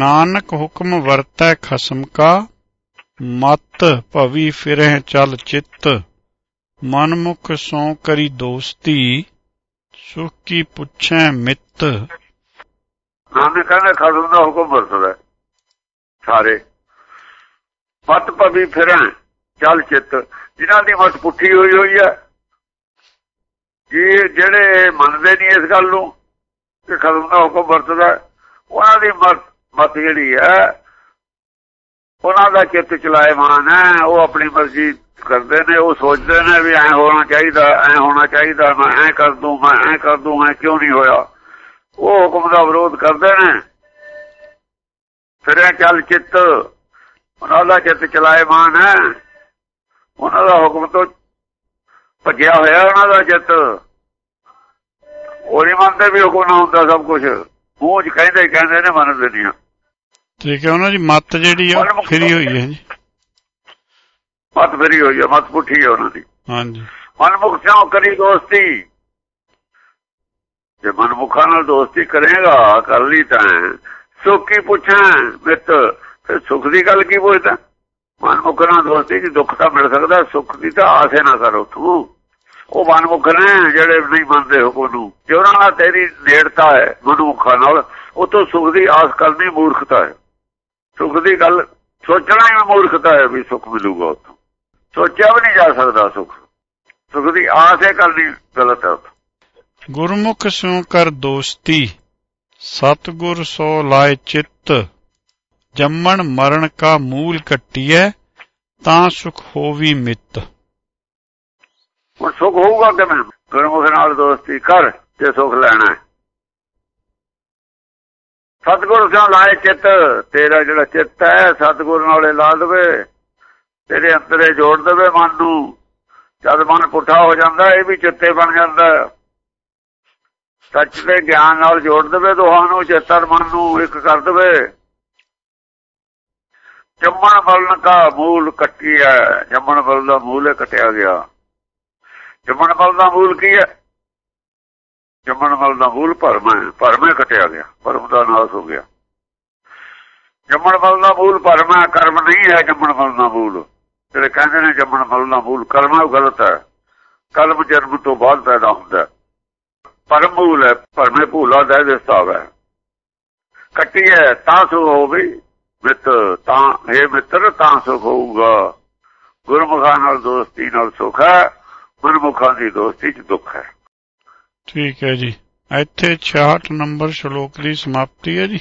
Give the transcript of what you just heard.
ਨਾਨਕ ਹੁਕਮ ਵਰਤੈ ਖਸਮ ਕਾ, ਮਤ ਭਵੀ ਫਿਰਹਿ ਚਲ ਚਿੱਤ ਮਨ ਮੁਖ ਸੋ ਕਰੀ ਦੋਸਤੀ, ਸੁਖ ਕੀ ਪੁੱਛੈ ਮਿੱਤ। ਨਾਨਕ ਕਹਿੰਦਾ ਖਸਮ ਦਾ ਹੁਕਮ ਵਰਤਦਾ ਸਾਰੇ। ਮਤ ਭਵੀ ਫਿਰਹਿ ਚਲ ਚਿੱਤ, ਜਿਨ੍ਹਾਂ ਦੀ ਮਤ ਪੁੱਠੀ ਹੋਈ ਹੋਈ ਹੈ, ਜੀ ਜਿਹੜੇ ਮੰਨਦੇ ਨਹੀਂ ਇਸ ਗੱਲ ਨੂੰ ਕਿ ਖਸਮ ਦਾ ਹੁਕਮ ਵਰਤਦਾ ਉਹਨਾਂ ਦੀ ਮਤ ਮਤ ਜਿਹੜੀ ਹੈ, ਉਹਨਾਂ ਦਾ ਚਿੱਤ ਚਲਾਏ ਮਾਨ ਹੈ, ਉਹ ਆਪਣੀ ਮਰਜ਼ੀ ਕਰਦੇ ਨੇ, ਉਹ ਸੋਚਦੇ ਨੇ ਵੀ ਐ ਹੋਣਾ ਚਾਹੀਦਾ, ਐ ਹੋਣਾ ਚਾਹੀਦਾ, ਮੈਂ ਐ ਕਰ ਦੂੰ, ਮੈਂ ਐ ਕਰ ਦੂੰ, ਐ ਕਿਉਂ ਨਹੀਂ ਹੋਇਆ। ਉਹ ਹੁਕਮ ਦਾ ਵਿਰੋਧ ਕਰਦੇ ਨੇ। ਫਿਰ ਚੱਲ ਚਿੱਤ, ਉਹਨਾਂ ਦਾ ਚਿੱਤ ਚਲਾਏ ਮਾਨ ਹੈ। ਉਹਨਾਂ ਦਾ ਹੁਕਮ ਤੋਂ ਭੱਜਿਆ ਹੋਇਆ ਉਹਨਾਂ ਦਾ ਚਿੱਤ। ਉਹ ਨਹੀਂ ਮੰਨਦੇ ਵੀ ਹੁਕਮ ਨਾ ਹੁੰਦਾ ਸਭ ਕੁਝ ਮੂੰਹ 'ਚ ਕਹਿੰਦੇ ਕਹਿੰਦੇ ਨੇ, ਮੰਨਦੇ ਨਹੀਂ ਠੀਕ ਹੈ ਉਹਨਾਂ ਦੀ ਮੱਤ ਜਿਹੜੀ ਆ ਫਿਰੀ ਹੋਈ ਹੈ ਜੀ। ਮਤ ਫਰੀ ਹੋਈ ਹੈ ਮਤ ਪੁੱਠੀ ਹੈ ਉਹਨਾਂ ਦੀ। ਹਾਂਜੀ। ਮਨਮੁਖ ਸਿਓ ਕਰੀ ਦੋਸਤੀ। ਜੇ ਮਨਮੁਖਾਂ ਨਾਲ ਦੋਸਤੀ ਕਰੇਗਾ ਕਰ ਲਈ ਤਾਂ। ਸੁੱਖ ਪੁੱਛਾਂ ਮਿੱਤ? ਫਿਰ ਸੁੱਖ ਦੀ ਗੱਲ ਕੀ ਪੁੱਛਦਾ? ਮਨਮੁਖ ਨਾਲ ਦੋਸਤੀ ਦੀ ਦੁੱਖ ਤਾਂ ਮਿਲ ਸਕਦਾ ਸੁੱਖ ਦੀ ਤਾਂ ਆਸੇ ਨਾ ਕਰੋ ਤੂੰ ਉਹ ਮਨਮੁਖ ਨੇ ਜਿਹੜੇ ਨਹੀਂ ਮੰਨਦੇ ਹੁਕਮ ਨੂੰ ਜੇ ਉਹਨਾਂ ਨਾਲ ਤੇਰੀ ਨੇੜਤਾ ਹੈ ਮਨਮੁਖਾਂ ਨਾਲ ਉਹ ਤੋਂ ਸੁੱਖ ਦੀ ਆਸ ਕਰਨੀ ਮੂਰਖਤਾ ਹੈ। ਸੁੱਖ ਦੀ ਗੱਲ ਸੋਚਣਾ ਹੀ ਮੂਰਖਤਾ ਹੈ ਵੀ ਸੁੱਖ ਮਿਲੂਗਾ ਉੱਥੋਂ। ਸੋਚਿਆ ਵੀ ਨਹੀਂ ਜਾ ਸਕਦਾ ਸੁੱਖ। ਸੁੱਖ ਦੀ ਆਸ ਹੈ ਕਰਨੀ ਗਲਤ ਹੈ ਗੁਰਮੁਖ ਸਿਉ ਕਰ ਦੋਸਤੀ ਸਤਗੁਰ ਸੋ ਲਾਇ ਚਿੱਤ। ਜੰਮਣ ਮਰਨ ਕਾ ਮੂਲ ਕੱਟੀਐ ਤਾਂ ਸੁਖ ਹੋਵੀ ਮਿੱਤ। ਹੁਣ ਸੁਖ ਹੋਊਗਾ ਕਿਵੇਂ? ਗੁਰਮੁਖ ਨਾਲ ਦੋਸਤੀ ਕਰ ਤੇ ਸੁਖ ਲੈਣਾ ਸਤਗੁਰ ਸਿਓ ਲਾਏ ਚਿੱਤ, ਤੇਰਾ ਜਿਹੜਾ ਚਿੱਤ ਹੈ, ਸਤਗੁਰ ਨਾਲੇ ਲਾ ਦੇਵੇ, ਤੇਰੇ ਅੰਦਰੇ ਜੋੜ ਦੇਵੇ ਮਨ ਨੂੰ। ਜਦ ਮਨ ਪੁੱਠਾ ਹੋ ਜਾਂਦਾ, ਇਹ ਵੀ ਚਿੱਤੇ ਬਣ ਜਾਂਦਾ। ਸੱਚ ਦੇ ਗਿਆਨ ਨਾਲ ਜੋੜ ਦੇਵੇ ਦੋਹਾਂ ਨੂੰ, ਚੇਤਨ ਮਨ ਨੂੰ ਇੱਕ ਕਰ ਦੇਵੇ। ਜੰਮਣ ਬਲਨ ਦਾ ਮੂਲ ਕੱਟੀ ਹੈ। ਜੰਮਣ ਬਲ ਦਾ ਮੂਲ ਹੈ ਕਟਿਆ ਗਿਆ। ਜੰਮਣ ਬਲ ਦਾ ਮੂਲ ਕੀ ਹੈ? ਜੰਮਣ ਬਲ ਦਾ ਮੂਲ ਭਰਮ ਹੈ ਭਰਮ ਹੈ ਕਟਿਆ ਗਿਆ, ਭਰਮ ਦਾ ਨਾਸ ਹੋ ਗਿਆ। ਜੰਮਣ ਬਲ ਦਾ ਮੂਲ ਭਰਮ ਹੈ, ਕਰਮ ਨਹੀਂ ਹੈ ਜੰਮਣ ਮਲ ਦਾ ਮੂਲ। ਜਿਹੜੇ ਕਹਿੰਦੇ ਨੇ ਜੰਮਣ ਬਲ ਦਾ ਮੂਲ, ਕਰਮ ਉਹ ਗਲਤ ਹੈ। ਕਲਮ ਜਨਮ ਤੋਂ ਬਾਅਦ ਪੈਦਾ ਹੁੰਦਾ ਪਰਮ ਮੂਲ ਹੈ, ਭਰਮੇ ਭੂਲਾ ਦਾ ਹਿਸਾਬ ਹੈ। ਕੱਟੀ ਹੈ, ਤਾਂ ਸੁਖ ਹੋਵੇ, ਮਿੱਤ ਤਾਂ ਇਹ ਮਿੱਤਰ, ਤਾਂ ਸੁਖ ਹੋਊਗਾ। ਗੁਰਮੁਖਾਂ ਨਾਲ ਦੋਸਤੀ ਨਾਲ ਸੁਖ ਹੈ ਗੁਰਮੁਖਾਂ ਦੀ ਦੋਸਤੀ 'ਚ ਦੁੱਖ ਹੈ। ਠੀਕ ਹੈ ਜੀ। ਇੱਥੇ 66 ਨੰਬਰ ਸ਼ਲੋਕ ਦੀ ਸਮਾਪਤੀ ਹੈ ਜੀ।